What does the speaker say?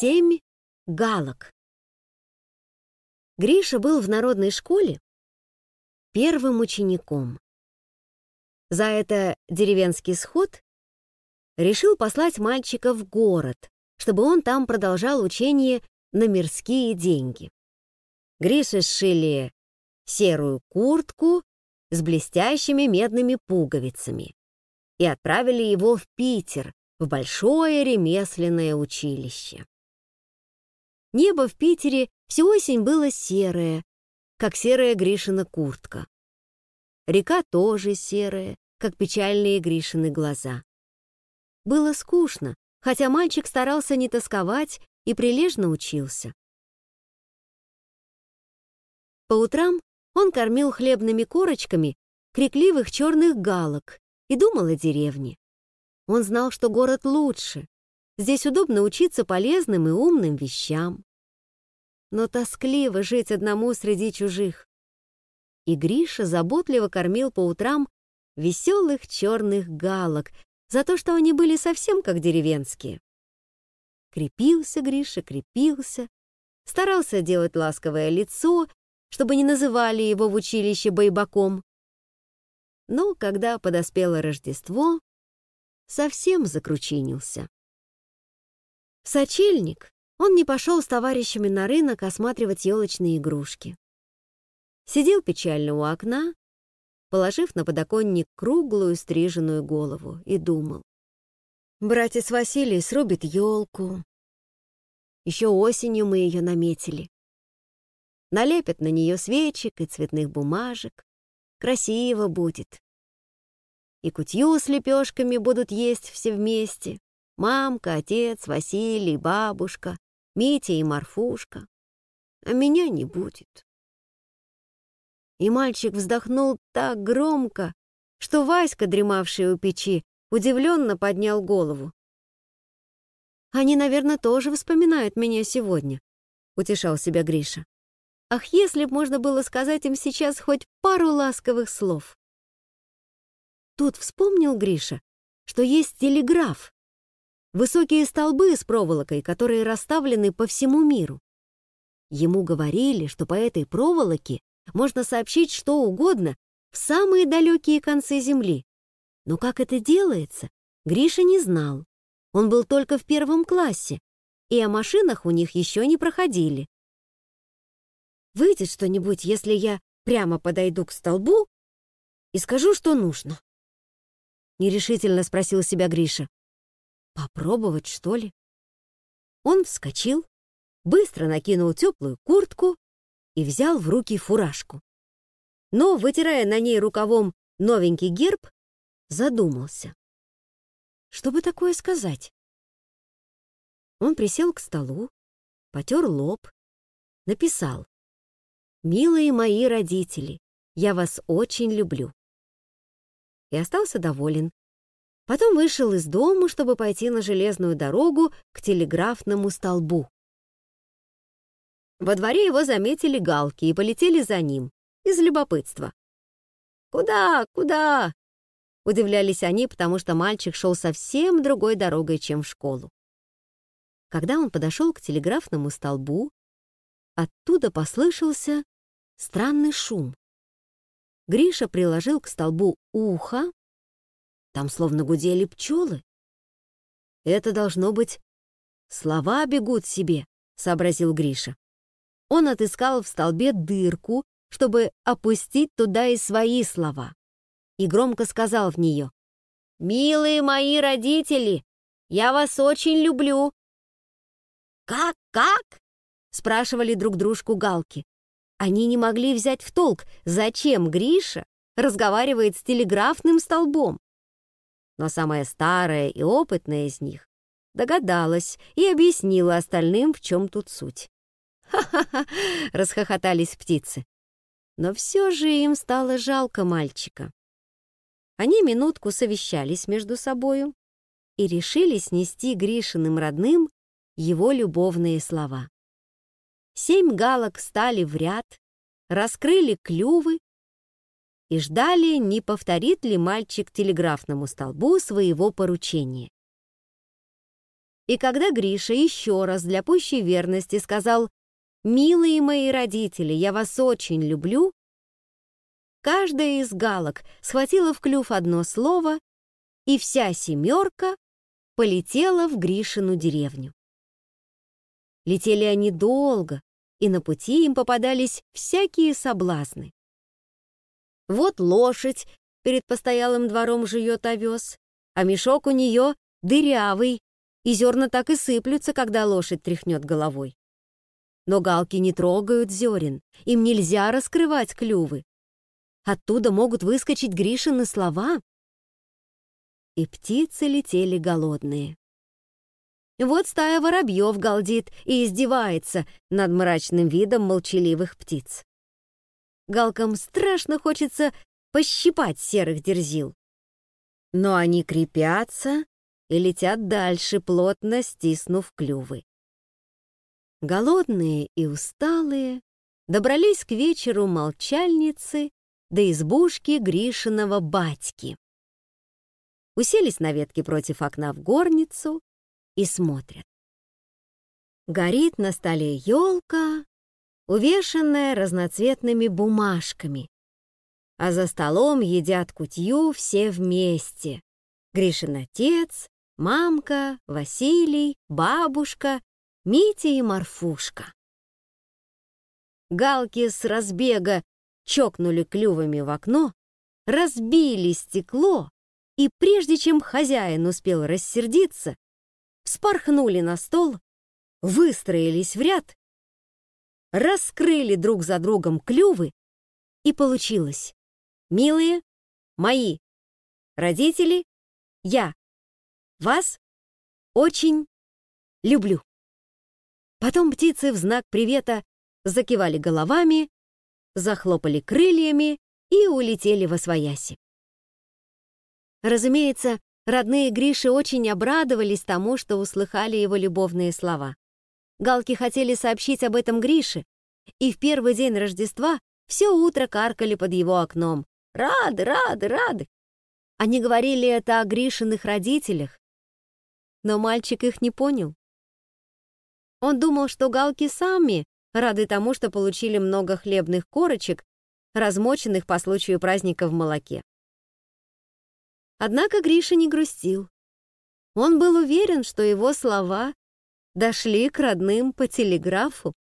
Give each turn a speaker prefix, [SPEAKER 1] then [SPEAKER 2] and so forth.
[SPEAKER 1] Семь галок. Гриша был в народной школе первым учеником. За это деревенский сход решил послать мальчика в город, чтобы он там продолжал учение на мирские деньги. Грише сшили серую куртку с блестящими медными пуговицами и отправили его в Питер, в большое ремесленное училище. Небо в Питере всю осень было серое, как серая Гришина куртка. Река тоже серая, как печальные Гришины глаза. Было скучно, хотя мальчик старался не тосковать и прилежно учился. По утрам он кормил хлебными корочками крикливых черных галок и думал о деревне. Он знал, что город лучше. Здесь удобно учиться полезным и умным вещам. Но тоскливо жить одному среди чужих. И Гриша заботливо кормил по утрам веселых черных галок за то, что они были совсем как деревенские. Крепился Гриша, крепился, старался делать ласковое лицо, чтобы не называли его в училище бойбаком. Но когда подоспело Рождество, совсем закручинился. В сочельник он не пошел с товарищами на рынок осматривать елочные игрушки. Сидел печально у окна, положив на подоконник круглую стриженную голову, и думал. Братец Василий срубит елку. Еще осенью мы ее наметили. Налепят на нее свечек и цветных бумажек. Красиво будет и кутью с лепешками будут есть все вместе. Мамка, отец, Василий, бабушка, Митя и Марфушка. А меня не будет. И мальчик вздохнул так громко, что Васька, дремавший у печи, удивленно поднял голову. «Они, наверное, тоже вспоминают меня сегодня», — утешал себя Гриша. «Ах, если б можно было сказать им сейчас хоть пару ласковых слов!» Тут вспомнил Гриша, что есть телеграф. Высокие столбы с проволокой, которые расставлены по всему миру. Ему говорили, что по этой проволоке можно сообщить что угодно в самые далекие концы Земли. Но как это делается, Гриша не знал. Он был только в первом классе, и о машинах у них еще не проходили. Выйдет что-нибудь, если я прямо подойду к столбу и скажу, что нужно. Нерешительно спросил себя Гриша. Попробовать, что ли? Он вскочил, быстро накинул теплую куртку и взял в руки фуражку. Но, вытирая на ней рукавом новенький герб, задумался. Что бы такое сказать? Он присел к столу, потер лоб, написал. «Милые мои родители, я вас очень люблю и остался доволен. Потом вышел из дома, чтобы пойти на железную дорогу к телеграфному столбу. Во дворе его заметили галки и полетели за ним, из любопытства. «Куда? Куда?» Удивлялись они, потому что мальчик шел совсем другой дорогой, чем в школу. Когда он подошел к телеграфному столбу, оттуда послышался странный шум. Гриша приложил к столбу ухо. Там словно гудели пчелы. «Это должно быть слова бегут себе», — сообразил Гриша. Он отыскал в столбе дырку, чтобы опустить туда и свои слова, и громко сказал в нее, «Милые мои родители, я вас очень люблю». «Как, как?» — спрашивали друг дружку галки. Они не могли взять в толк, зачем Гриша разговаривает с телеграфным столбом. Но самая старая и опытная из них догадалась и объяснила остальным, в чем тут суть. «Ха-ха-ха!» — расхохотались птицы. Но все же им стало жалко мальчика. Они минутку совещались между собою и решили снести Гришиным родным его любовные слова. Семь галок стали в ряд, раскрыли клювы и ждали, не повторит ли мальчик телеграфному столбу своего поручения. И когда Гриша еще раз для пущей верности сказал «Милые мои родители, я вас очень люблю», каждая из галок схватила в клюв одно слово, и вся семерка полетела в Гришину деревню. Летели они долго, и на пути им попадались всякие соблазны. Вот лошадь перед постоялым двором жует овес, а мешок у нее дырявый, и зерна так и сыплются, когда лошадь тряхнет головой. Но галки не трогают зерен, им нельзя раскрывать клювы. Оттуда могут выскочить Гришины слова. И птицы летели голодные. Вот стая воробьев галдит и издевается над мрачным видом молчаливых птиц. Галкам страшно хочется пощипать серых дерзил. Но они крепятся и летят дальше, плотно стиснув клювы. Голодные и усталые добрались к вечеру молчальницы до избушки Гришиного батьки. Уселись на ветке против окна в горницу и смотрят. Горит на столе елка, увешанная разноцветными бумажками, а за столом едят кутью все вместе. Гришин отец, мамка, Василий, бабушка, Митя и Марфушка. Галки с разбега чокнули клювами в окно, разбили стекло, и прежде чем хозяин успел рассердиться, вспорхнули на стол, выстроились в ряд, раскрыли друг за другом клювы, и получилось. Милые, мои, родители, я вас очень люблю. Потом птицы в знак привета закивали головами, захлопали крыльями и улетели во свояси. Разумеется, родные Гриши очень обрадовались тому, что услыхали его любовные слова. Галки хотели сообщить об этом Грише, и в первый день Рождества все утро каркали под его окном. «Рады, рады, рады!» Они говорили это о Гришиных родителях, но мальчик их не понял. Он думал, что галки сами рады тому, что получили много хлебных корочек, размоченных по случаю праздника в молоке. Однако Гриша не грустил. Он был уверен, что его слова дошли к родным по телеграфу.